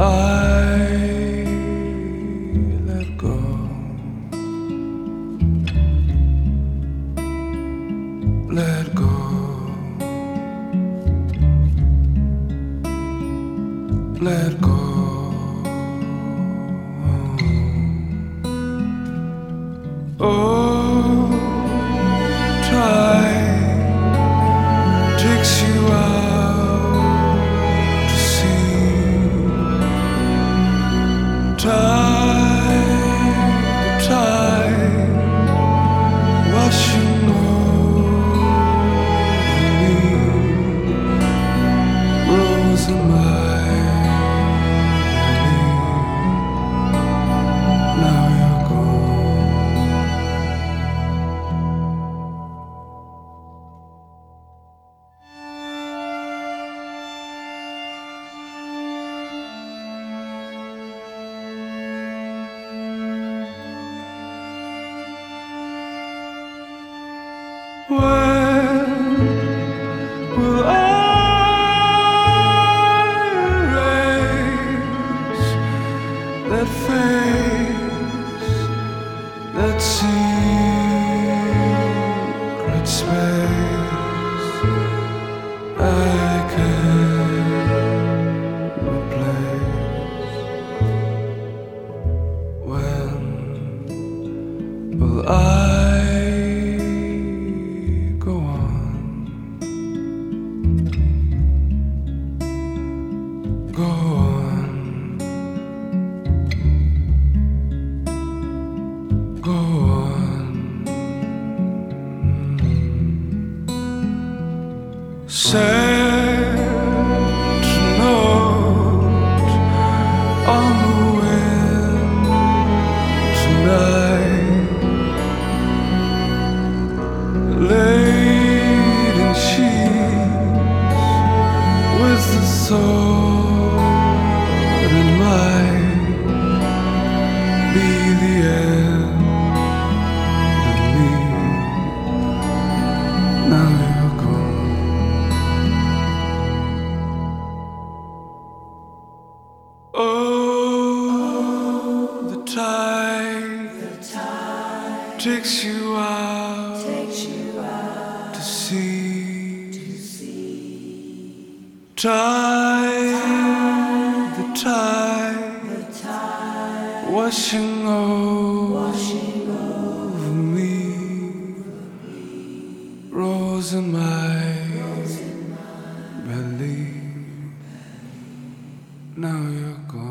Oh, tide, Sad note on the wind tonight. Laid in sheets with the thought it might be the end tide, the tide takes you out, takes you out to sea. To sea. Tide, the tide, the tide washing over, washing over me. me. Rose in my, Rose in my belly. belly. Now you're gone.